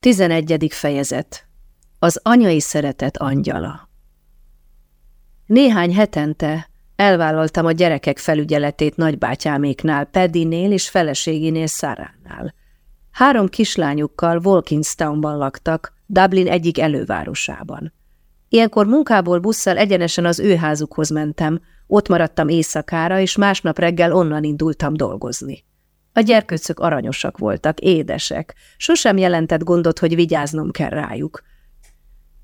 Tizenegyedik fejezet Az anyai szeretet angyala Néhány hetente elvállaltam a gyerekek felügyeletét nagybátyáméknál, Pedinél és feleségénél Száránál. Három kislányukkal Walkinstownban laktak, Dublin egyik elővárosában. Ilyenkor munkából busszal egyenesen az ő házukhoz mentem, ott maradtam éjszakára, és másnap reggel onnan indultam dolgozni. A gyerkőcök aranyosak voltak, édesek, sosem jelentett gondot, hogy vigyáznom kell rájuk.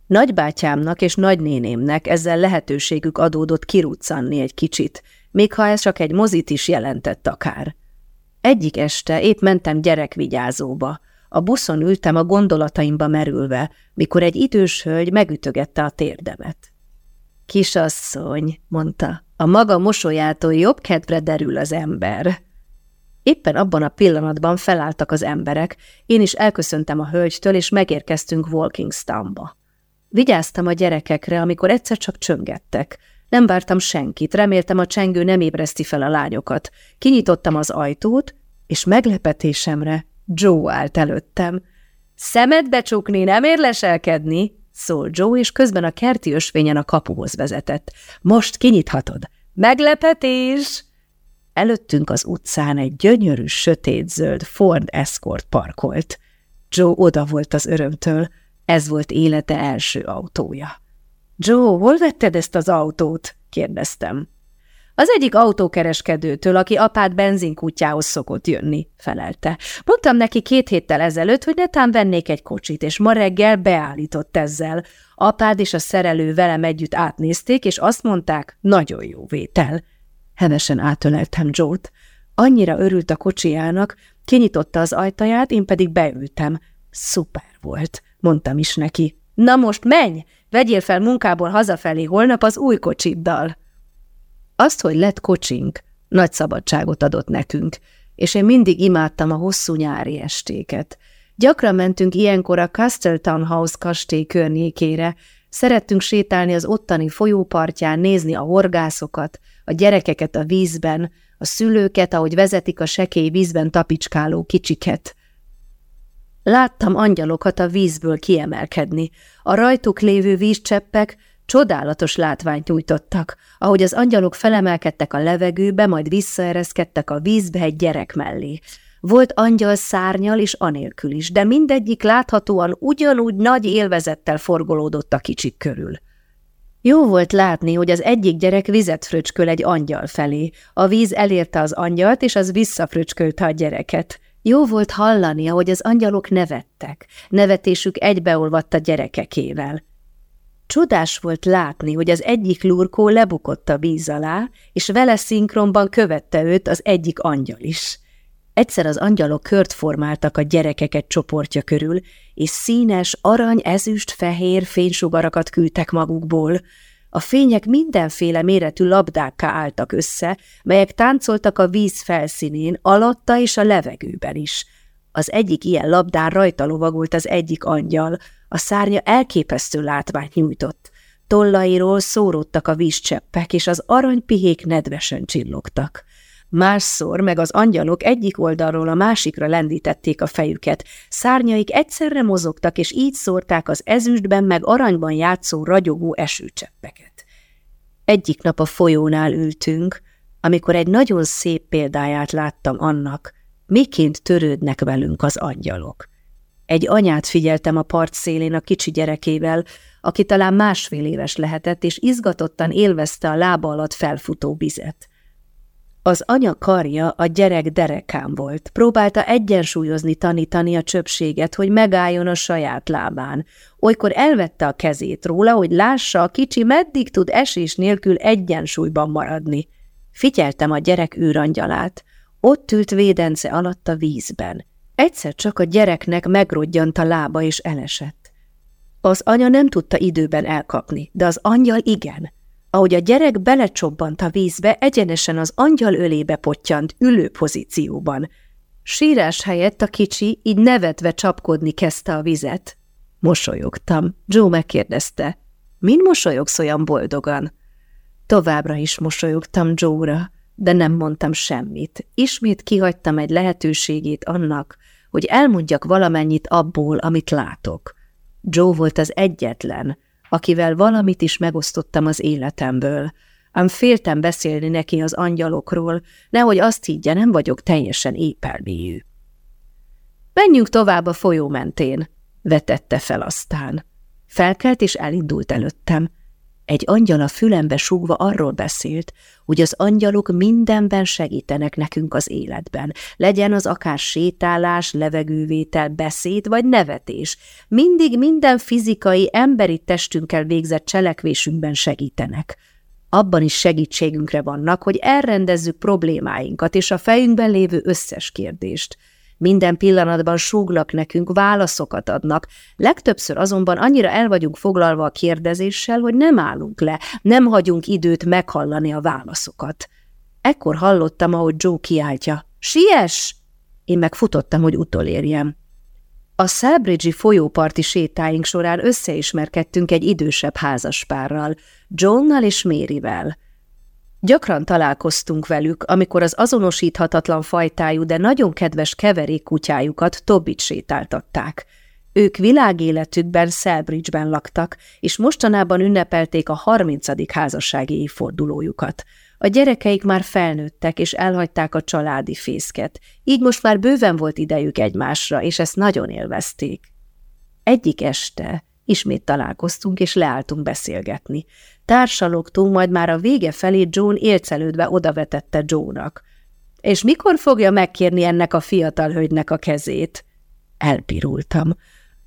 Nagybátyámnak és nagynénémnek ezzel lehetőségük adódott kiruccanni egy kicsit, még ha ez csak egy mozit is jelentett akár. Egyik este épp mentem gyerekvigyázóba. A buszon ültem a gondolataimba merülve, mikor egy idős hölgy megütögette a térdemet. Kisasszony, mondta, a maga mosolyától jobb kedvre derül az ember. Éppen abban a pillanatban felálltak az emberek, én is elköszöntem a hölgytől, és megérkeztünk Walkingstownba. Vigyáztam a gyerekekre, amikor egyszer csak csöngettek. Nem vártam senkit, reméltem a csengő nem ébreszti fel a lányokat. Kinyitottam az ajtót, és meglepetésemre Joe állt előttem. Szemed becsukni, nem ér leselkedni? szól Joe, és közben a kerti ösvényen a kapuhoz vezetett. Most kinyithatod. Meglepetés! Előttünk az utcán egy gyönyörű, sötétzöld Ford Escort parkolt. Joe oda volt az örömtől, ez volt élete első autója. Joe, hol vetted ezt az autót? kérdeztem. Az egyik autókereskedőtől, aki apád benzinkútjához szokott jönni, felelte. Mondtam neki két héttel ezelőtt, hogy netán vennék egy kocsit, és ma reggel beállított ezzel. Apád és a szerelő velem együtt átnézték, és azt mondták, nagyon jó vétel. Hevesen átöleltem Joe-t. Annyira örült a kocsijának, kinyitotta az ajtaját, én pedig beültem. Szuper volt, mondtam is neki. Na most menj, vegyél fel munkából hazafelé holnap az új kocsiddal. Azt, hogy lett kocsink, nagy szabadságot adott nekünk, és én mindig imádtam a hosszú nyári estéket. Gyakran mentünk ilyenkor a Castletown House kastély környékére, szerettünk sétálni az ottani folyópartján, nézni a horgászokat, a gyerekeket a vízben, a szülőket, ahogy vezetik a sekély vízben tapicskáló kicsiket. Láttam angyalokat a vízből kiemelkedni. A rajtuk lévő vízcseppek csodálatos látványt nyújtottak, ahogy az angyalok felemelkedtek a levegőbe, majd visszaereszkedtek a vízbe egy gyerek mellé. Volt angyal szárnyal és anélkül is, de mindegyik láthatóan ugyanúgy nagy élvezettel forgolódott a kicsik körül. Jó volt látni, hogy az egyik gyerek vizet fröcsköl egy angyal felé. A víz elérte az angyalt, és az visszafröcskölte a gyereket. Jó volt hallani, ahogy az angyalok nevettek. Nevetésük egybeolvadt a gyerekekével. Csodás volt látni, hogy az egyik lurkó lebukott a víz alá, és vele szinkronban követte őt az egyik angyal is. Egyszer az angyalok kört formáltak a gyerekeket csoportja körül, és színes, arany, ezüst, fehér fénysugarakat küldtek magukból. A fények mindenféle méretű labdákká álltak össze, melyek táncoltak a víz felszínén, alatta és a levegőben is. Az egyik ilyen labdán rajta lovagult az egyik angyal, a szárnya elképesztő látványt nyújtott. Tollairól szóródtak a vízcseppek, és az aranypihék nedvesen csillogtak. Másszor meg az angyalok egyik oldalról a másikra lendítették a fejüket, szárnyaik egyszerre mozogtak, és így szórták az ezüstben meg aranyban játszó ragyogó esőcseppeket. Egyik nap a folyónál ültünk, amikor egy nagyon szép példáját láttam annak, miként törődnek velünk az angyalok. Egy anyát figyeltem a part szélén a kicsi gyerekével, aki talán másfél éves lehetett, és izgatottan élvezte a lába alatt felfutó vizet. Az anya karja a gyerek derekán volt, próbálta egyensúlyozni tanítani a csöpséget, hogy megálljon a saját lábán. Olykor elvette a kezét róla, hogy lássa, a kicsi meddig tud esés nélkül egyensúlyban maradni. Figyeltem a gyerek űrangyalát. Ott ült védence alatt a vízben. Egyszer csak a gyereknek megrodjant a lába és elesett. Az anya nem tudta időben elkapni, de az angyal igen. Ahogy a gyerek belecsobbant a vízbe, egyenesen az angyal ölébe pottyant ülő pozícióban. Sírás helyett a kicsi így nevetve csapkodni kezdte a vizet. Mosolyogtam. Joe megkérdezte, min mosolyogsz olyan boldogan? Továbbra is mosolyogtam Joe-ra, de nem mondtam semmit. Ismét kihagytam egy lehetőségét annak, hogy elmondjak valamennyit abból, amit látok. Joe volt az egyetlen, akivel valamit is megosztottam az életemből, ám féltem beszélni neki az angyalokról, nehogy azt higgye, nem vagyok teljesen épermélyű. Menjünk tovább a folyó mentén, vetette fel aztán. Felkelt és elindult előttem. Egy angyal a fülembe súgva arról beszélt, hogy az angyalok mindenben segítenek nekünk az életben, legyen az akár sétálás, levegővétel, beszéd vagy nevetés. Mindig minden fizikai, emberi testünkkel végzett cselekvésünkben segítenek. Abban is segítségünkre vannak, hogy elrendezzük problémáinkat és a fejünkben lévő összes kérdést – minden pillanatban súglak nekünk, válaszokat adnak. Legtöbbször azonban annyira el vagyunk foglalva a kérdezéssel, hogy nem állunk le, nem hagyunk időt meghallani a válaszokat. Ekkor hallottam, ahogy Joe kiáltja. Siess! Én meg futottam, hogy utolérjem. A Selbridge-i folyóparti sétáink során összeismerkedtünk egy idősebb házaspárral, Johnnal és Maryvel. Gyakran találkoztunk velük, amikor az azonosíthatatlan fajtájú, de nagyon kedves keverék kutyájukat Tobbit sétáltatták. Ők világéletükben Selbridge-ben laktak, és mostanában ünnepelték a 30. házassági évfordulójukat. A gyerekeik már felnőttek, és elhagyták a családi fészket, így most már bőven volt idejük egymásra, és ezt nagyon élvezték. Egyik este ismét találkoztunk, és leálltunk beszélgetni. Társalogtunk, majd már a vége felé John élcelődve odavetette Joe-nak. És mikor fogja megkérni ennek a fiatal hölgynek a kezét? Elpirultam.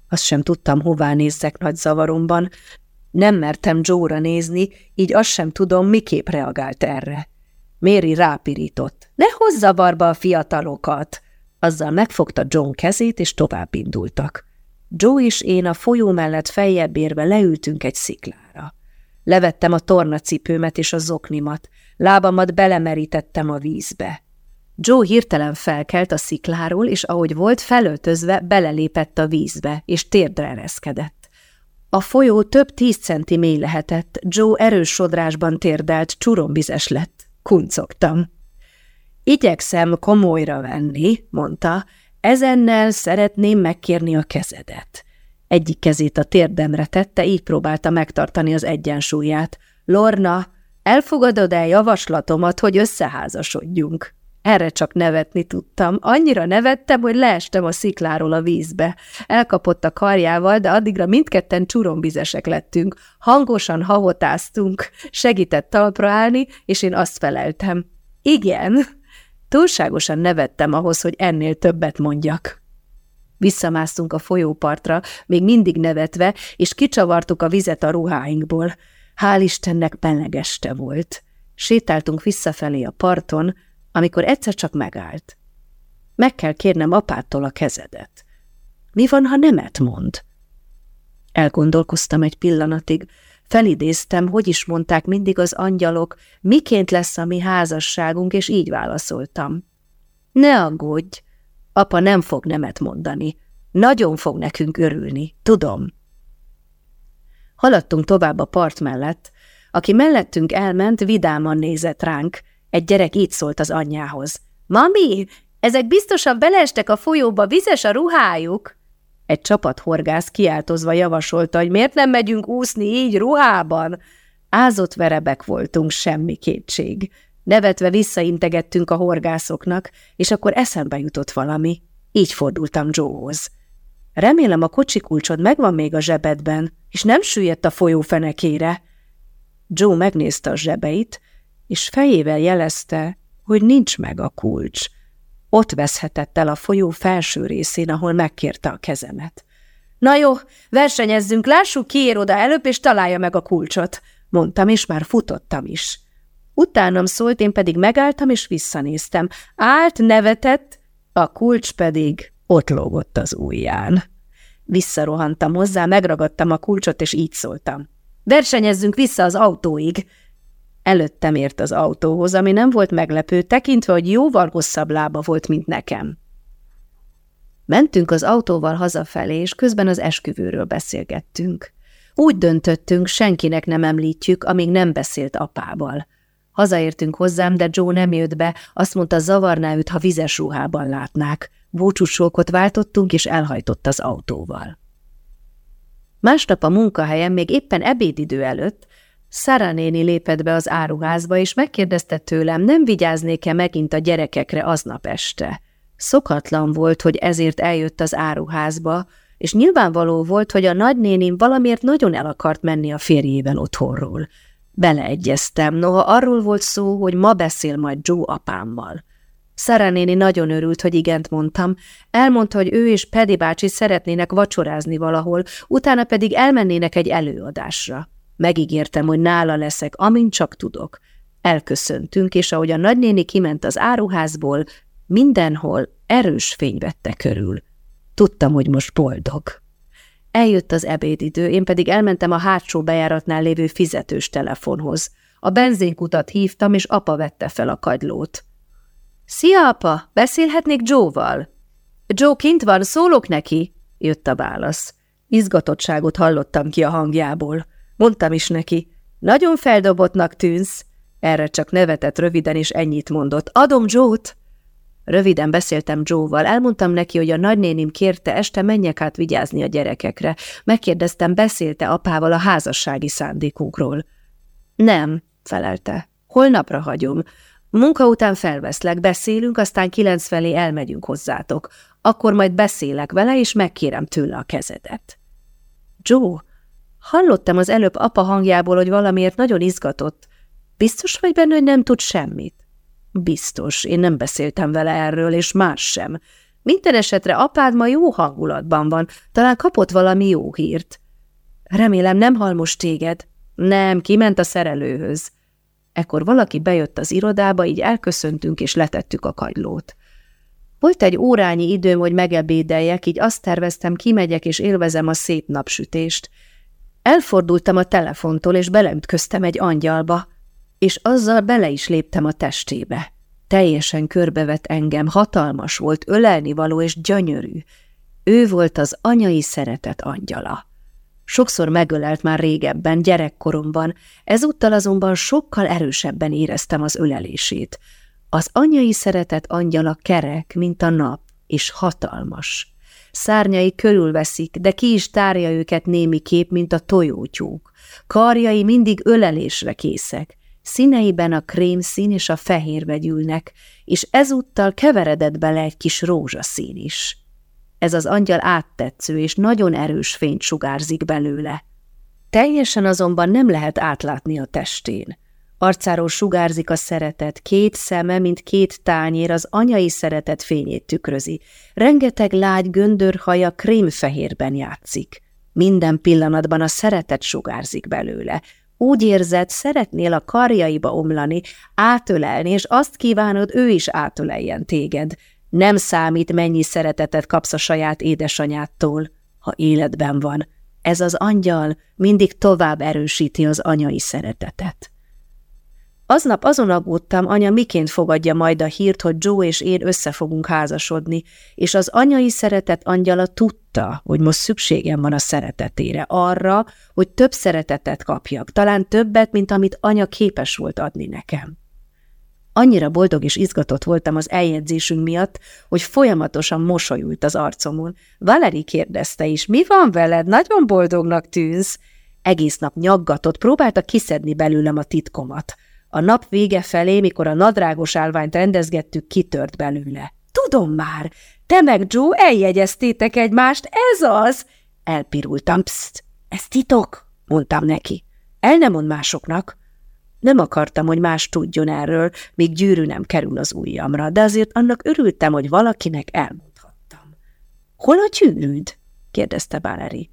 Azt sem tudtam, hová nézzek nagy zavaromban. Nem mertem Joe-ra nézni, így azt sem tudom, miképp reagált erre. Méri rápirított. Ne hozz zavarba a fiatalokat! Azzal megfogta John kezét, és tovább indultak. Joe és én a folyó mellett feljebb érve leültünk egy sziklára. Levettem a tornacipőmet és a zoknimat, lábamat belemerítettem a vízbe. Joe hirtelen felkelt a szikláról, és ahogy volt felöltözve, belelépett a vízbe, és térdre ereszkedett. A folyó több tíz centi mély lehetett, Joe erős sodrásban térdelt, csurombizes lett. Kuncogtam. Igyekszem komolyra venni, mondta, ezennel szeretném megkérni a kezedet. Egyik kezét a térdemre tette, így próbálta megtartani az egyensúlyát. Lorna, elfogadod el javaslatomat, hogy összeházasodjunk? Erre csak nevetni tudtam. Annyira nevettem, hogy leestem a szikláról a vízbe. Elkapott a karjával, de addigra mindketten csurombizesek lettünk. Hangosan hahotáztunk. Segített talpra állni, és én azt feleltem. Igen. Túlságosan nevettem ahhoz, hogy ennél többet mondjak. Visszamásztunk a folyópartra, még mindig nevetve, és kicsavartuk a vizet a ruháinkból. Hál' Istennek melegeste volt. Sétáltunk visszafelé a parton, amikor egyszer csak megállt. Meg kell kérnem apától a kezedet. Mi van, ha nemet mond? Elgondolkoztam egy pillanatig, felidéztem, hogy is mondták mindig az angyalok, miként lesz a mi házasságunk, és így válaszoltam. Ne aggódj, Apa nem fog nemet mondani. Nagyon fog nekünk örülni, tudom. Haladtunk tovább a part mellett. Aki mellettünk elment, vidáman nézett ránk. Egy gyerek így szólt az anyjához. Mami, ezek biztosan beleestek a folyóba, vizes a ruhájuk. Egy csapat horgász kiáltozva javasolta, hogy miért nem megyünk úszni így ruhában. Ázott verebek voltunk, semmi kétség. Nevetve visszaintegettünk a horgászoknak, és akkor eszembe jutott valami. Így fordultam Joehoz. Remélem a kocsikulcsod megvan még a zsebedben, és nem süllyedt a folyó fenekére. Joe megnézte a zsebeit, és fejével jelezte, hogy nincs meg a kulcs. Ott veszhetett el a folyó felső részén, ahol megkérte a kezemet. Na jó, versenyezzünk, lássuk, ki ér oda előbb, és találja meg a kulcsot, mondtam, és már futottam is. Utánam szólt, én pedig megálltam és visszanéztem. Állt, nevetett, a kulcs pedig ott lógott az ujján. Visszarohantam hozzá, megragadtam a kulcsot, és így szóltam. Versenyezzünk vissza az autóig! Előttem ért az autóhoz, ami nem volt meglepő, tekintve, hogy jóval hosszabb lába volt, mint nekem. Mentünk az autóval hazafelé, és közben az esküvőről beszélgettünk. Úgy döntöttünk, senkinek nem említjük, amíg nem beszélt apával. Hazaértünk hozzám, de Joe nem jött be, azt mondta, zavarná őt, ha vizes ruhában látnák. Búcsúsókot váltottunk, és elhajtott az autóval. Másnap a munkahelyen, még éppen ebédidő előtt, Szara néni lépett be az áruházba, és megkérdezte tőlem, nem vigyáznék-e megint a gyerekekre aznap este. Szokatlan volt, hogy ezért eljött az áruházba, és nyilvánvaló volt, hogy a nagynénim valamiért nagyon el akart menni a férjével otthonról. Beleegyeztem, noha arról volt szó, hogy ma beszél majd Joe apámmal. Szara néni nagyon örült, hogy igent mondtam. Elmondta, hogy ő és Pedi bácsi szeretnének vacsorázni valahol, utána pedig elmennének egy előadásra. Megígértem, hogy nála leszek, amint csak tudok. Elköszöntünk, és ahogy a nagynéni kiment az áruházból, mindenhol erős fény vette körül. Tudtam, hogy most boldog. Eljött az ebédidő, én pedig elmentem a hátsó bejáratnál lévő fizetős telefonhoz. A benzinkutat hívtam, és apa vette fel a kagylót. – Szia, apa! Beszélhetnék Joe-val? – Joe kint van, szólok neki? – jött a válasz. Izgatottságot hallottam ki a hangjából. Mondtam is neki, nagyon feldobottnak tűnsz. Erre csak nevetett röviden, és ennyit mondott. Adom Joe-t! Röviden beszéltem Joe-val, elmondtam neki, hogy a nagynénim kérte, este menjek át vigyázni a gyerekekre. Megkérdeztem, beszélte apával a házassági szándékunkról. Nem, felelte. Holnapra hagyom. Munka után felveszlek, beszélünk, aztán kilenc felé elmegyünk hozzátok. Akkor majd beszélek vele, és megkérem tőle a kezedet. Joe, Hallottam az előbb apa hangjából, hogy valamiért nagyon izgatott. Biztos vagy benne, hogy nem tud semmit? Biztos, én nem beszéltem vele erről, és más sem. Minden esetre apád ma jó hangulatban van, talán kapott valami jó hírt. Remélem nem hal most téged. Nem, kiment a szerelőhöz. Ekkor valaki bejött az irodába, így elköszöntünk és letettük a kagylót. Volt egy órányi időm, hogy megebédeljek, így azt terveztem, kimegyek és élvezem a szép napsütést – Elfordultam a telefontól, és beleütköztem egy angyalba, és azzal bele is léptem a testébe. Teljesen körbevett engem, hatalmas volt, ölelnivaló és gyönyörű. Ő volt az anyai szeretet angyala. Sokszor megölelt már régebben, gyerekkoromban, ezúttal azonban sokkal erősebben éreztem az ölelését. Az anyai szeretet angyala kerek, mint a nap, és hatalmas. Szárnyai körülveszik, de ki is tárja őket némi kép, mint a tojótyúk. Karjai mindig ölelésre készek. Színeiben a krémszín és a fehér vegyülnek, és ezúttal keveredett bele egy kis rózsaszín is. Ez az angyal áttetsző és nagyon erős fényt sugárzik belőle. Teljesen azonban nem lehet átlátni a testén. Arcáról sugárzik a szeretet, két szeme, mint két tányér az anyai szeretet fényét tükrözi. Rengeteg lágy göndörhaja krémfehérben játszik. Minden pillanatban a szeretet sugárzik belőle. Úgy érzed, szeretnél a karjaiba omlani, átölelni, és azt kívánod, ő is átöleljen téged. Nem számít, mennyi szeretetet kapsz a saját édesanyától, ha életben van. Ez az angyal mindig tovább erősíti az anyai szeretetet. Aznap azon aggódtam, anya miként fogadja majd a hírt, hogy Joe és én össze fogunk házasodni, és az anyai szeretet angyala tudta, hogy most szükségem van a szeretetére, arra, hogy több szeretetet kapjak, talán többet, mint amit anya képes volt adni nekem. Annyira boldog és izgatott voltam az eljegyzésünk miatt, hogy folyamatosan mosolyult az arcomon. Valeri kérdezte is, mi van veled, nagyon boldognak tűnsz? Egész nap nyaggatott, próbálta kiszedni belőlem a titkomat – a nap vége felé, mikor a nadrágos állványt rendezgettük, kitört belőle. Tudom már, te meg Joe eljegyeztétek egymást, ez az! Elpirultam, pszt, ez titok, mondtam neki. El nem mond másoknak. Nem akartam, hogy más tudjon erről, míg gyűrű nem kerül az ujjamra, de azért annak örültem, hogy valakinek elmondhattam. Hol a gyűrűd? kérdezte Valeri.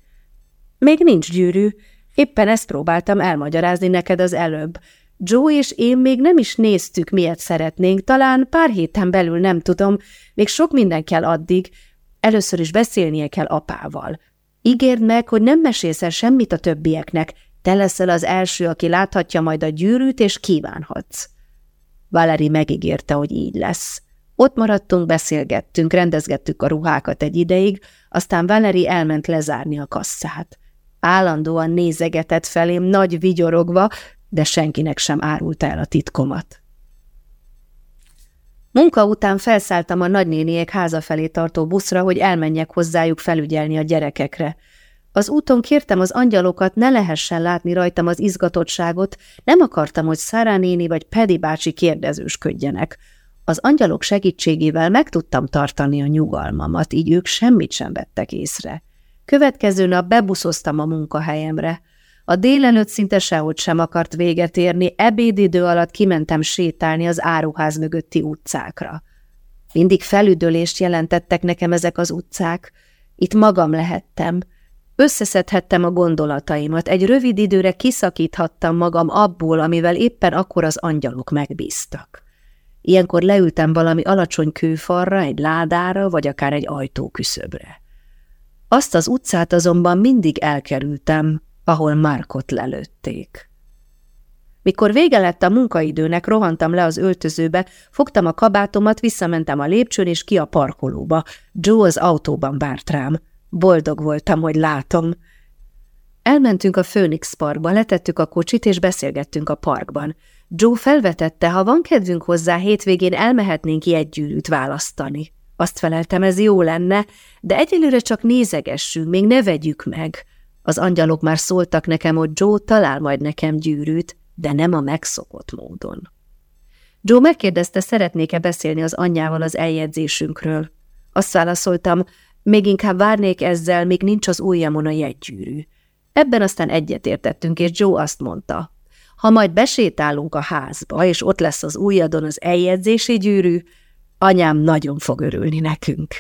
Még nincs gyűrű, éppen ezt próbáltam elmagyarázni neked az előbb. Joe és én még nem is néztük, miért szeretnénk, talán pár héten belül nem tudom, még sok minden kell addig, először is beszélnie kell apával. Ígérd meg, hogy nem mesélsz el semmit a többieknek, te leszel az első, aki láthatja majd a gyűrűt, és kívánhatsz. Valeri megígérte, hogy így lesz. Ott maradtunk, beszélgettünk, rendezgettük a ruhákat egy ideig, aztán Valeri elment lezárni a kasszát. Állandóan nézegetett felém, nagy vigyorogva, de senkinek sem árult el a titkomat. Munka után felszálltam a nagynéniek háza felé tartó buszra, hogy elmenjek hozzájuk felügyelni a gyerekekre. Az úton kértem az angyalokat, ne lehessen látni rajtam az izgatottságot, nem akartam, hogy Szára néni vagy Pedi bácsi kérdezősködjenek. Az angyalok segítségével meg tudtam tartani a nyugalmamat, így ők semmit sem vettek észre. Következő nap bebuszoztam a munkahelyemre. A délelőtt szinte sehogy sem akart véget érni, ebédidő alatt kimentem sétálni az áruház mögötti utcákra. Mindig felüdölést jelentettek nekem ezek az utcák. Itt magam lehettem. Összeszedhettem a gondolataimat, egy rövid időre kiszakíthattam magam abból, amivel éppen akkor az angyalok megbíztak. Ilyenkor leültem valami alacsony kőfarra, egy ládára, vagy akár egy ajtóküszöbre. Azt az utcát azonban mindig elkerültem, ahol Markot lelőtték. Mikor vége lett a munkaidőnek, rohantam le az öltözőbe, fogtam a kabátomat, visszamentem a lépcsőn és ki a parkolóba. Joe az autóban várt rám. Boldog voltam, hogy látom. Elmentünk a Phoenix Parkba, letettük a kocsit és beszélgettünk a parkban. Joe felvetette, ha van kedvünk hozzá, hétvégén elmehetnénk gyűrűt választani. Azt feleltem, ez jó lenne, de egyelőre csak nézegessünk, még ne vegyük meg. Az angyalok már szóltak nekem, hogy Joe talál majd nekem gyűrűt, de nem a megszokott módon. Joe megkérdezte, szeretnék-e beszélni az anyjával az eljegyzésünkről. Azt válaszoltam, még inkább várnék ezzel, még nincs az ujjamon a jegygyűrű. Ebben aztán egyetértettünk, és Joe azt mondta, ha majd besétálunk a házba, és ott lesz az ujjadon az eljegyzési gyűrű, anyám nagyon fog örülni nekünk.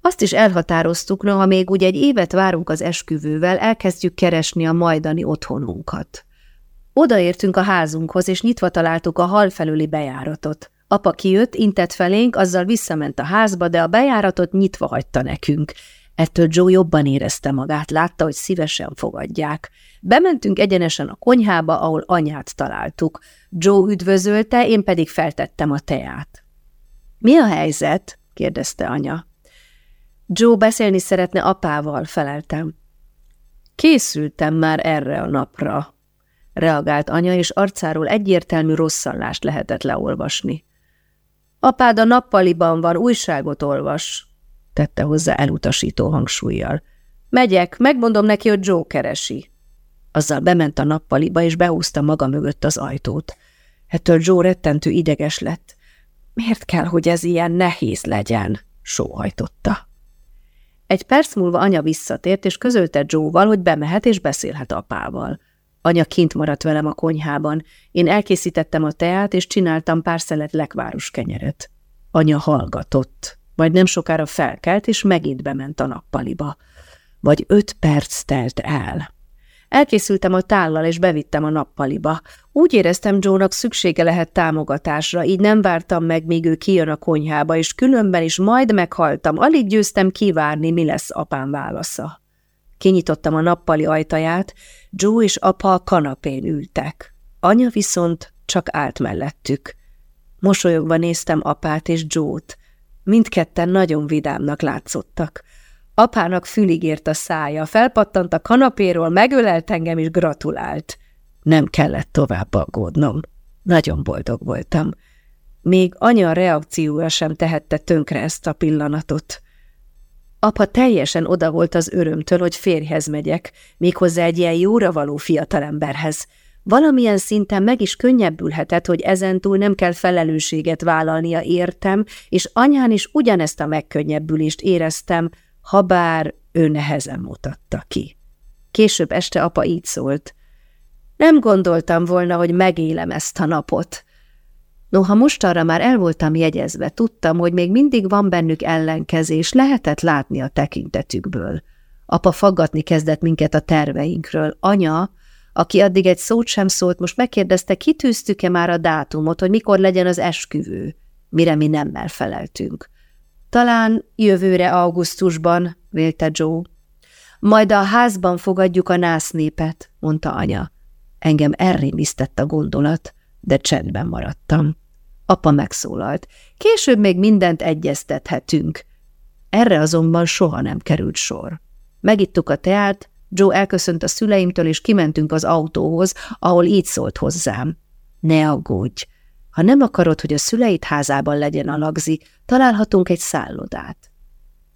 Azt is elhatároztuk, ha még úgy egy évet várunk az esküvővel, elkezdjük keresni a majdani otthonunkat. Odaértünk a házunkhoz, és nyitva találtuk a hal felüli bejáratot. Apa kijött, intett felénk, azzal visszament a házba, de a bejáratot nyitva hagyta nekünk. Ettől Joe jobban érezte magát, látta, hogy szívesen fogadják. Bementünk egyenesen a konyhába, ahol anyát találtuk. Joe üdvözölte, én pedig feltettem a teát. – Mi a helyzet? – kérdezte anya. Joe beszélni szeretne apával, feleltem. Készültem már erre a napra, reagált anya, és arcáról egyértelmű rosszallást lehetett leolvasni. Apád a nappaliban van, újságot olvas, tette hozzá elutasító hangsúlyjal. Megyek, megmondom neki, hogy Joe keresi. Azzal bement a nappaliba, és behúzta maga mögött az ajtót. Ettől Joe rettentő ideges lett. Miért kell, hogy ez ilyen nehéz legyen? sóhajtotta. Egy perc múlva anya visszatért, és közölte Joe-val, hogy bemehet és beszélhet apával. Anya kint maradt velem a konyhában. Én elkészítettem a teát, és csináltam pár szelet lekvárus kenyeret. Anya hallgatott, majd nem sokára felkelt, és megint bement a nappaliba. Vagy öt perc telt el. Elkészültem a tállal, és bevittem a nappaliba. Úgy éreztem Joe-nak szüksége lehet támogatásra, így nem vártam meg, míg ő kijön a konyhába, és különben is majd meghaltam, alig győztem kivárni, mi lesz apám válasza. Kinyitottam a nappali ajtaját, Joe és apa a kanapén ültek. Anya viszont csak állt mellettük. Mosolyogva néztem apát és Joe-t. Mindketten nagyon vidámnak látszottak. Apának fülig ért a szája, felpattant a kanapéról, megölelt engem és gratulált. Nem kellett tovább aggódnom. Nagyon boldog voltam. Még anya reakciója sem tehette tönkre ezt a pillanatot. Apa teljesen oda volt az örömtől, hogy férjhez megyek, méghozzá egy ilyen jóra való fiatalemberhez. Valamilyen szinten meg is könnyebbülhetett, hogy ezentúl nem kell felelősséget vállalnia értem, és anyán is ugyanezt a megkönnyebbülést éreztem, habár ő nehezen mutatta ki. Később este apa így szólt. Nem gondoltam volna, hogy megélem ezt a napot. Noha most arra már el voltam jegyezve, tudtam, hogy még mindig van bennük ellenkezés, lehetett látni a tekintetükből. Apa faggatni kezdett minket a terveinkről. Anya, aki addig egy szót sem szólt, most megkérdezte, kitűztük-e már a dátumot, hogy mikor legyen az esküvő, mire mi nemmel feleltünk. Talán jövőre augusztusban, vélte Joe. Majd a házban fogadjuk a násznépet, mondta anya. Engem elrémisztett a gondolat, de csendben maradtam. Apa megszólalt. Később még mindent egyeztethetünk. Erre azonban soha nem került sor. Megittuk a teát, Joe elköszönt a szüleimtől, és kimentünk az autóhoz, ahol így szólt hozzám. Ne aggódj! Ha nem akarod, hogy a szüleit házában legyen a lagzi, találhatunk egy szállodát.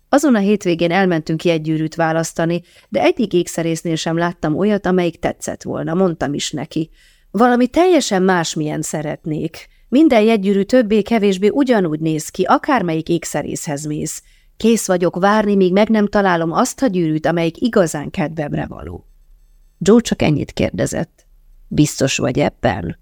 Azon a hétvégén elmentünk jegygyűrűt választani, de egyik ékszerésznél sem láttam olyat, amelyik tetszett volna, mondtam is neki. Valami teljesen másmilyen szeretnék. Minden jegygyűrű többé-kevésbé ugyanúgy néz ki, akármelyik ékszerészhez mész. Kész vagyok várni, míg meg nem találom azt a gyűrűt, amelyik igazán kedvemre való. Joe csak ennyit kérdezett. Biztos vagy ebben?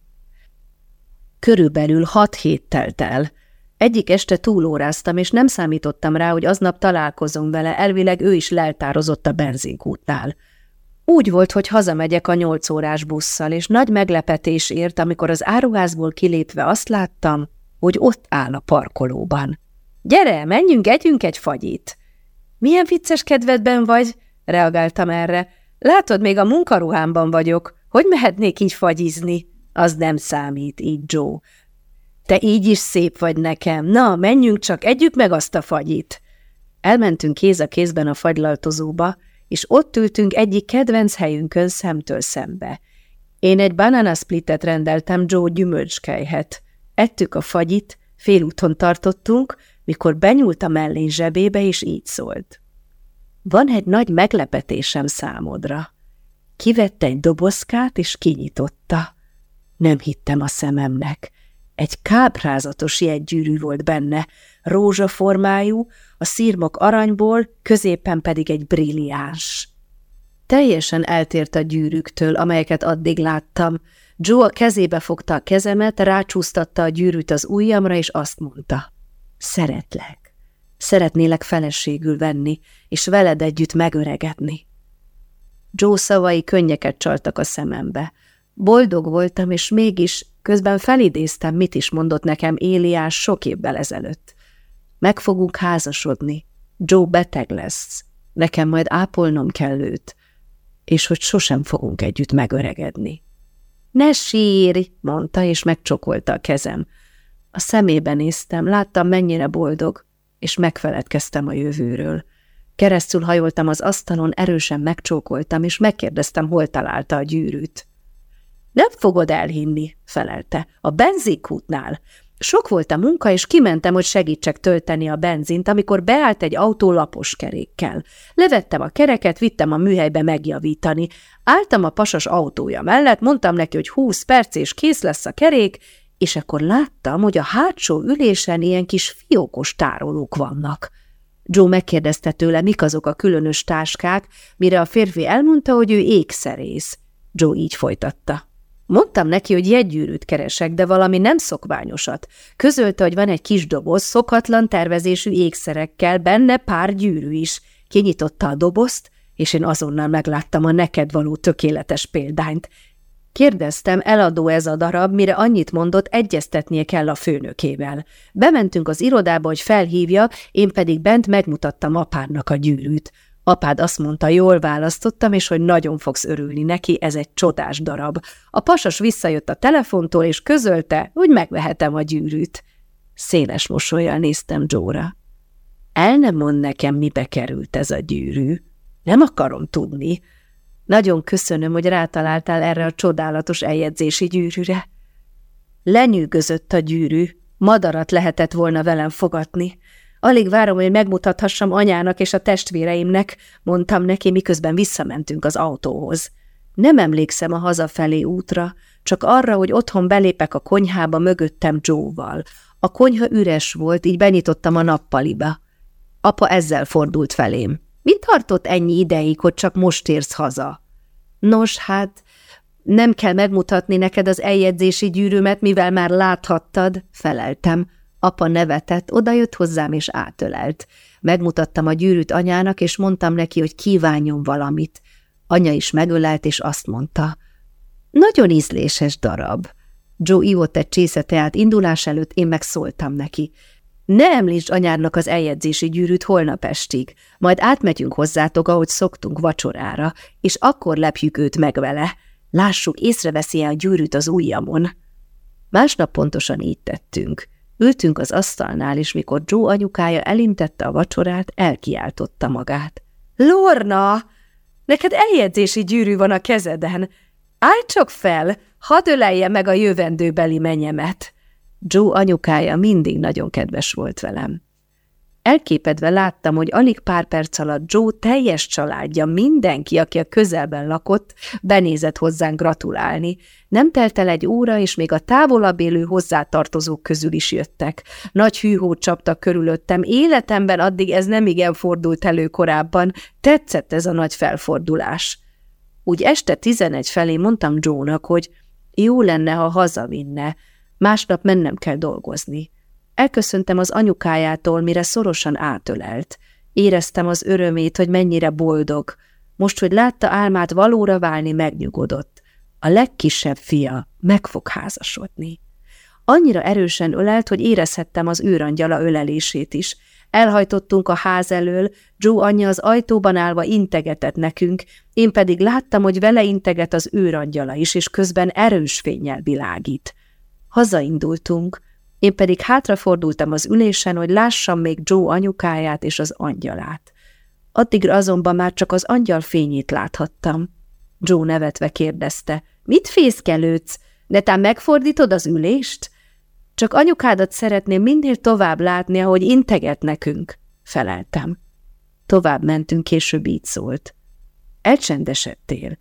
Körülbelül hat hét telt el. Egyik este túlóráztam, és nem számítottam rá, hogy aznap találkozom vele, elvileg ő is leltározott a benzinkútnál. Úgy volt, hogy hazamegyek a nyolc órás busszal, és nagy meglepetés ért, amikor az áruházból kilépve azt láttam, hogy ott áll a parkolóban. – Gyere, menjünk, együnk egy fagyit! – Milyen vicces kedvedben vagy? – reagáltam erre. – Látod, még a munkaruhámban vagyok. Hogy mehetnék így fagyizni? Az nem számít, így Joe. Te így is szép vagy nekem. Na, menjünk csak, együk meg azt a fagyit. Elmentünk kéz a kézben a fagylaltozóba, és ott ültünk egyik kedvenc helyünkön szemtől szembe. Én egy banana splittet rendeltem Joe gyümölcskejhet. Ettük a fagyit, félúton tartottunk, mikor benyúlt a mellén zsebébe, és így szólt. Van egy nagy meglepetésem számodra. Kivette egy dobozkát, és kinyitotta. Nem hittem a szememnek. Egy káprázatos jegygyűrű volt benne, rózsaformájú, a szírmok aranyból, középen pedig egy brilliáns. Teljesen eltért a gyűrűktől, amelyeket addig láttam. Joe a kezébe fogta a kezemet, rácsúsztatta a gyűrűt az ujjamra, és azt mondta. Szeretlek. Szeretnélek feleségül venni, és veled együtt megöregedni. Joe szavai könnyeket csaltak a szemembe. Boldog voltam, és mégis közben felidéztem, mit is mondott nekem Éliás sok évvel ezelőtt. Meg fogunk házasodni. Joe beteg lesz. Nekem majd ápolnom kell őt. És hogy sosem fogunk együtt megöregedni. Ne sírj, mondta, és megcsokolta a kezem. A szemébe néztem, láttam, mennyire boldog, és megfeledkeztem a jövőről. Keresztül hajoltam az asztalon, erősen megcsókoltam, és megkérdeztem, hol találta a gyűrűt. Nem fogod elhinni, felelte. A benzinkútnál. Sok volt a munka, és kimentem, hogy segítsek tölteni a benzint, amikor beállt egy autó lapos kerékkel. Levettem a kereket, vittem a műhelybe megjavítani. Álltam a pasas autója mellett, mondtam neki, hogy húsz perc és kész lesz a kerék, és akkor láttam, hogy a hátsó ülésen ilyen kis fiókos tárolók vannak. Joe megkérdezte tőle, mik azok a különös táskák, mire a férfi elmondta, hogy ő ékszerész. Joe így folytatta. Mondtam neki, hogy jegygyűrűt keresek, de valami nem szokványosat. Közölte, hogy van egy kis doboz szokatlan tervezésű ékszerekkel, benne pár gyűrű is. Kinyitotta a dobozt, és én azonnal megláttam a neked való tökéletes példányt. Kérdeztem, eladó ez a darab, mire annyit mondott, egyeztetnie kell a főnökével. Bementünk az irodába, hogy felhívja, én pedig bent megmutattam apádnak a gyűrűt. Apád azt mondta, jól választottam, és hogy nagyon fogsz örülni neki, ez egy csodás darab. A pasas visszajött a telefontól, és közölte, hogy megvehetem a gyűrűt. Széles mosolyjal néztem Jóra. El nem mond nekem, mibe került ez a gyűrű. Nem akarom tudni. Nagyon köszönöm, hogy rátaláltál erre a csodálatos eljegyzési gyűrűre. Lenyűgözött a gyűrű, madarat lehetett volna velem fogatni. Alig várom, hogy megmutathassam anyának és a testvéreimnek, mondtam neki, miközben visszamentünk az autóhoz. Nem emlékszem a hazafelé útra, csak arra, hogy otthon belépek a konyhába mögöttem Joe-val. A konyha üres volt, így benyitottam a nappaliba. Apa ezzel fordult felém. Mit tartott ennyi ideig, hogy csak most érsz haza? Nos, hát nem kell megmutatni neked az eljegyzési gyűrűmet, mivel már láthattad, feleltem. Apa nevetett, odajött hozzám és átölelt. Megmutattam a gyűrűt anyának, és mondtam neki, hogy kívánjon valamit. Anya is megölelt, és azt mondta. Nagyon ízléses darab. Joe ivott egy csésze teát indulás előtt, én meg szóltam neki. Ne említsd anyádnak az eljegyzési gyűrűt holnap estig, majd átmegyünk hozzátok, ahogy szoktunk vacsorára, és akkor lepjük őt meg vele. Lássuk, észreveszi -e a gyűrűt az ujjamon. Másnap pontosan így tettünk. Ültünk az asztalnál, és mikor Joe anyukája elintette a vacsorát, elkiáltotta magát. – Lorna! neked eljegyzési gyűrű van a kezeden. Állj csak fel, hadd ölelje meg a jövendőbeli menyemet. Joe anyukája mindig nagyon kedves volt velem. Elképedve láttam, hogy alig pár perc alatt Joe teljes családja, mindenki, aki a közelben lakott, benézett hozzánk gratulálni. Nem telt el egy óra, és még a távolabb élő hozzátartozók közül is jöttek. Nagy hűhót csaptak körülöttem, életemben addig ez nem igen fordult elő korábban, tetszett ez a nagy felfordulás. Úgy este tizenegy felé mondtam Joe-nak, hogy jó lenne, ha hazavinne, másnap mennem kell dolgozni. Elköszöntem az anyukájától, mire szorosan átölelt. Éreztem az örömét, hogy mennyire boldog. Most, hogy látta álmát valóra válni, megnyugodott. A legkisebb fia meg fog házasodni. Annyira erősen ölelt, hogy érezhettem az őrangyala ölelését is. Elhajtottunk a ház elől, Joe anyja az ajtóban állva integetett nekünk, én pedig láttam, hogy vele integet az őrangyala is, és közben erős fényjel világít. Hazaindultunk, én pedig hátrafordultam az ülésen, hogy lássam még Joe anyukáját és az angyalát. Addigra azonban már csak az angyal fényét láthattam. Joe nevetve kérdezte, mit fészkelődsz? Netán megfordítod az ülést? Csak anyukádat szeretném minél tovább látni, ahogy integet nekünk, feleltem. Tovább mentünk, később így szólt. Elcsendesedtél.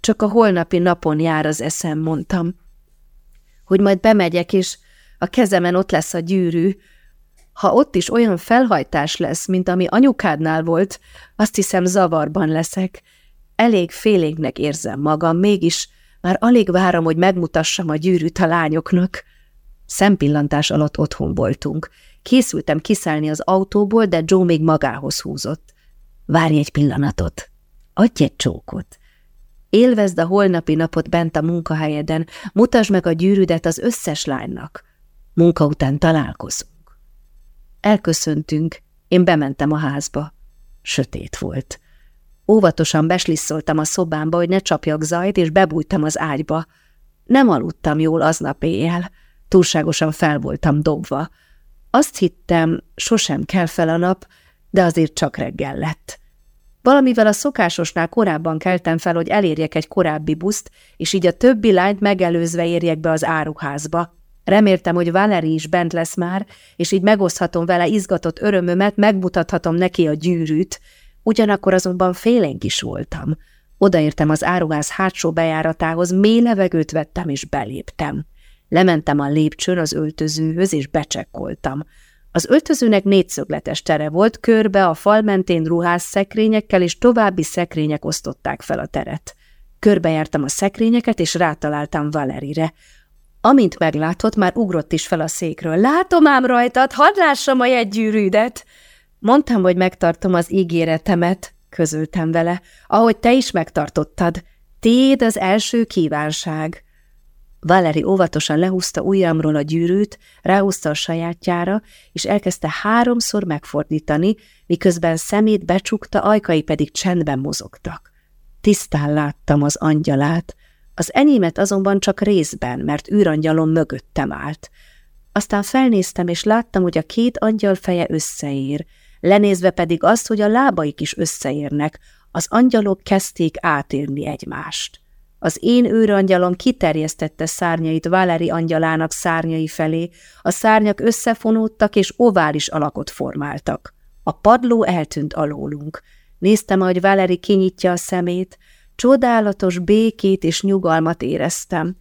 Csak a holnapi napon jár az eszem, mondtam. Hogy majd bemegyek, és a kezemen ott lesz a gyűrű. Ha ott is olyan felhajtás lesz, mint ami anyukádnál volt, azt hiszem zavarban leszek. Elég félénknek érzem magam, mégis már alig várom, hogy megmutassam a gyűrűt a lányoknak. Szempillantás alatt otthon voltunk. Készültem kiszállni az autóból, de Joe még magához húzott. Várj egy pillanatot. Adj egy csókot. Élvezd a holnapi napot bent a munkahelyeden, mutasd meg a gyűrűdet az összes lánynak. Munka után találkozunk. Elköszöntünk, én bementem a házba. Sötét volt. Óvatosan beslisszoltam a szobámba, hogy ne csapjak zajt, és bebújtam az ágyba. Nem aludtam jól aznap éjjel, túlságosan fel voltam dobva. Azt hittem, sosem kell fel a nap, de azért csak reggel lett. Valamivel a szokásosnál korábban keltem fel, hogy elérjek egy korábbi buszt, és így a többi lányt megelőzve érjek be az áruházba. Reméltem, hogy Valeri is bent lesz már, és így megoszthatom vele izgatott örömömet, megmutathatom neki a gyűrűt. Ugyanakkor azonban félénk is voltam. Odaértem az áruház hátsó bejáratához, mély levegőt vettem és beléptem. Lementem a lépcsőn az öltözőhöz, és becsekkoltam. Az öltözőnek négyszögletes tere volt, körbe a fal mentén ruhász szekrényekkel és további szekrények osztották fel a teret. Körbejártam a szekrényeket, és rátaláltam Valerire. Amint meglátott, már ugrott is fel a székről. Látom ám rajtad, hadd lássam a jegygyűrűdet! Mondtam, hogy megtartom az ígéretemet, közöltem vele, ahogy te is megtartottad. Téd az első kívánság. Valeri óvatosan lehúzta ujjamról a gyűrűt, ráhúzta a sajátjára, és elkezdte háromszor megfordítani, miközben szemét becsukta, ajkai pedig csendben mozogtak. Tisztán láttam az angyalát, az enyémet azonban csak részben, mert űrangyalom mögöttem állt. Aztán felnéztem, és láttam, hogy a két angyal feje összeér, lenézve pedig azt, hogy a lábaik is összeérnek, az angyalok kezdték átérni egymást. Az én őrangyalom kiterjesztette szárnyait Valeri angyalának szárnyai felé, a szárnyak összefonódtak és ovális alakot formáltak. A padló eltűnt alólunk. Néztem, ahogy Valeri kinyitja a szemét, Csodálatos békét és nyugalmat éreztem,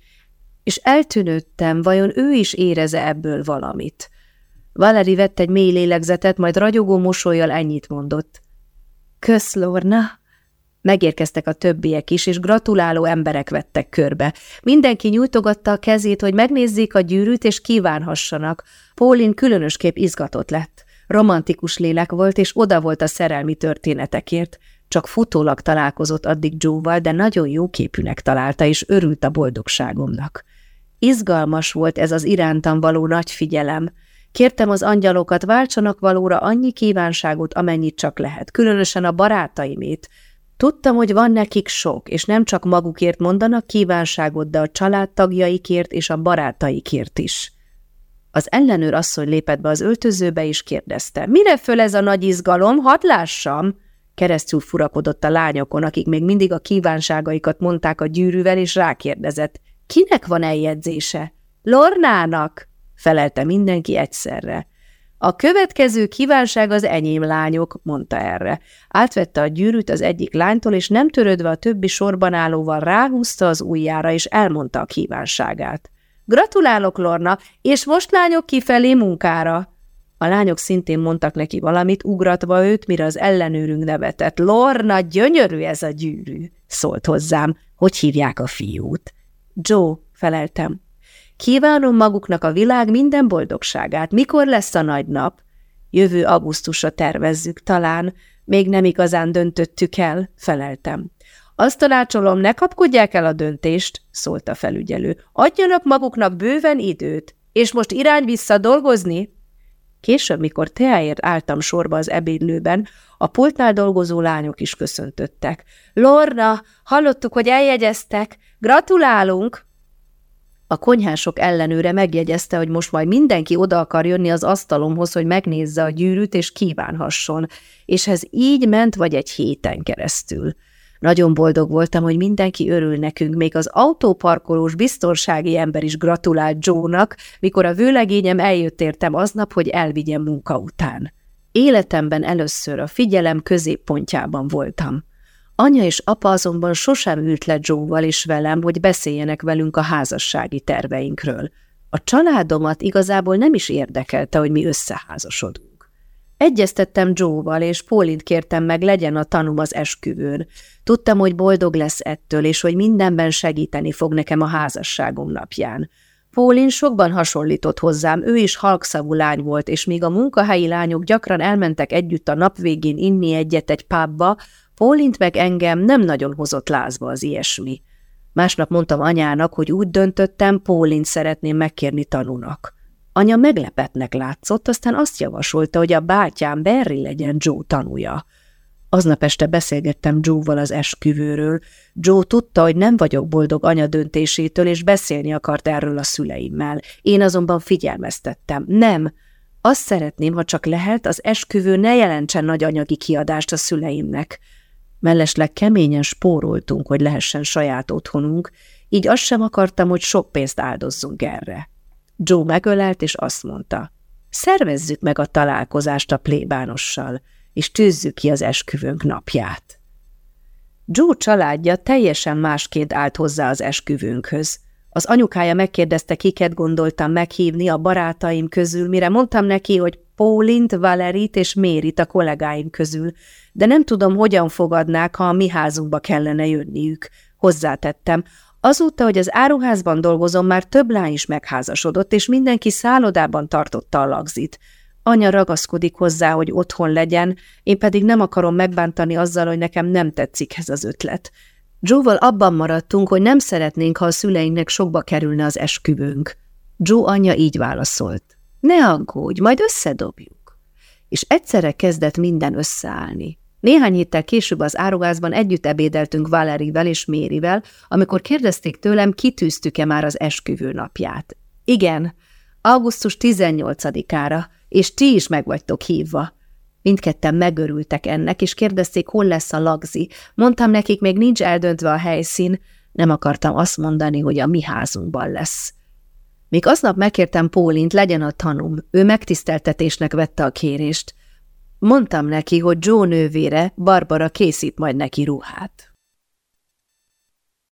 és eltűnődtem, vajon ő is éreze ebből valamit. Valeri vett egy mély lélegzetet, majd ragyogó mosolyjal ennyit mondott. Kösz, Lorna! Megérkeztek a többiek is, és gratuláló emberek vettek körbe. Mindenki nyújtogatta a kezét, hogy megnézzék a gyűrűt, és kívánhassanak. Pólin különösképp izgatott lett. Romantikus lélek volt, és oda volt a szerelmi történetekért. Csak futólag találkozott addig Joe-val, de nagyon jó képűnek találta, és örült a boldogságomnak. Izgalmas volt ez az irántam való nagy figyelem. Kértem az angyalokat, váltsanak valóra annyi kívánságot, amennyit csak lehet, különösen a barátaimét. Tudtam, hogy van nekik sok, és nem csak magukért mondanak kívánságot, de a családtagjaikért és a barátaikért is. Az ellenőr asszony lépett be az öltözőbe, és kérdezte, mire föl ez a nagy izgalom, hadd lássam! Keresztül furakodott a lányokon, akik még mindig a kívánságaikat mondták a gyűrűvel, és rákérdezett. Kinek van eljegyzése? Lornának, felelte mindenki egyszerre. A következő kívánság az enyém lányok, mondta erre. Átvette a gyűrűt az egyik lánytól, és nem törődve a többi sorban állóval ráhúzta az ujjára, és elmondta a kívánságát. Gratulálok, Lorna, és most lányok kifelé munkára. A lányok szintén mondtak neki valamit, ugratva őt, mire az ellenőrünk nevetett. Lorna, gyönyörű ez a gyűrű, szólt hozzám. Hogy hívják a fiút? Joe, feleltem. Kívánom maguknak a világ minden boldogságát. Mikor lesz a nagy nap? Jövő augusztusra tervezzük, talán. Még nem igazán döntöttük el, feleltem. Azt tanácsolom, ne kapkodják el a döntést, szólt a felügyelő. Adjanak maguknak bőven időt, és most irány vissza dolgozni? Később, mikor teáért álltam sorba az ebédlőben, a pultnál dolgozó lányok is köszöntöttek. Lorna, hallottuk, hogy eljegyeztek. Gratulálunk! A konyhások ellenőre megjegyezte, hogy most majd mindenki oda akar jönni az asztalomhoz, hogy megnézze a gyűrűt és kívánhasson, és ez így ment vagy egy héten keresztül. Nagyon boldog voltam, hogy mindenki örül nekünk, még az autóparkolós biztonsági ember is gratulált Joe-nak, mikor a vőlegényem eljött értem aznap, hogy elvigyem munka után. Életemben először a figyelem középpontjában voltam. Anya és apa azonban sosem ült le Joe-val és velem, hogy beszéljenek velünk a házassági terveinkről. A családomat igazából nem is érdekelte, hogy mi összeházasodunk. Egyeztettem Joe-val, és Paulint kértem meg, legyen a tanum az esküvőn. Tudtam, hogy boldog lesz ettől, és hogy mindenben segíteni fog nekem a házasságom napján. Paulin sokban hasonlított hozzám, ő is halkszavú lány volt, és míg a munkahelyi lányok gyakran elmentek együtt a nap végén inni egyet egy pubba, Pólint meg engem nem nagyon hozott lázba az ilyesmi. Másnap mondtam anyának, hogy úgy döntöttem, Pólint szeretném megkérni tanúnak. Anya meglepetnek látszott, aztán azt javasolta, hogy a bátyám Berry legyen Joe tanúja. Aznap este beszélgettem Joe-val az esküvőről. Joe tudta, hogy nem vagyok boldog anya döntésétől, és beszélni akart erről a szüleimmel. Én azonban figyelmeztettem. Nem, azt szeretném, ha csak lehet, az esküvő ne jelentsen nagy anyagi kiadást a szüleimnek. Mellesleg keményen spóroltunk, hogy lehessen saját otthonunk, így azt sem akartam, hogy sok pénzt áldozzunk erre. Joe megölelt, és azt mondta, szervezzük meg a találkozást a plébánossal, és tűzzük ki az esküvőnk napját. Joe családja teljesen másként állt hozzá az esküvőnkhöz. Az anyukája megkérdezte, kiket gondoltam meghívni a barátaim közül, mire mondtam neki, hogy Paulint, Valerit és Mérit a kollégáim közül, de nem tudom, hogyan fogadnák, ha a mi házunkba kellene jönniük. Hozzátettem. Azóta, hogy az áruházban dolgozom, már több lány is megházasodott, és mindenki szállodában tartotta a lagzit. Anya ragaszkodik hozzá, hogy otthon legyen, én pedig nem akarom megbántani azzal, hogy nekem nem tetszik ez az ötlet. Joe-val abban maradtunk, hogy nem szeretnénk, ha a szüleinknek sokba kerülne az esküvőnk. Joe anyja így válaszolt. Ne aggódj, majd összedobjuk. És egyszerre kezdett minden összeállni. Néhány héttel később az árugázban együtt ebédeltünk Valerivel és Mérivel, amikor kérdezték tőlem, kitűztük-e már az esküvő napját. Igen, augusztus 18-ára, és ti is meg vagytok hívva. Mindketten megörültek ennek, és kérdezték, hol lesz a lagzi. Mondtam nekik, még nincs eldöntve a helyszín, nem akartam azt mondani, hogy a mi házunkban lesz. Még aznap megkértem Pólint, legyen a tanum, ő megtiszteltetésnek vette a kérést. Mondtam neki, hogy Joe nővére, Barbara készít majd neki ruhát.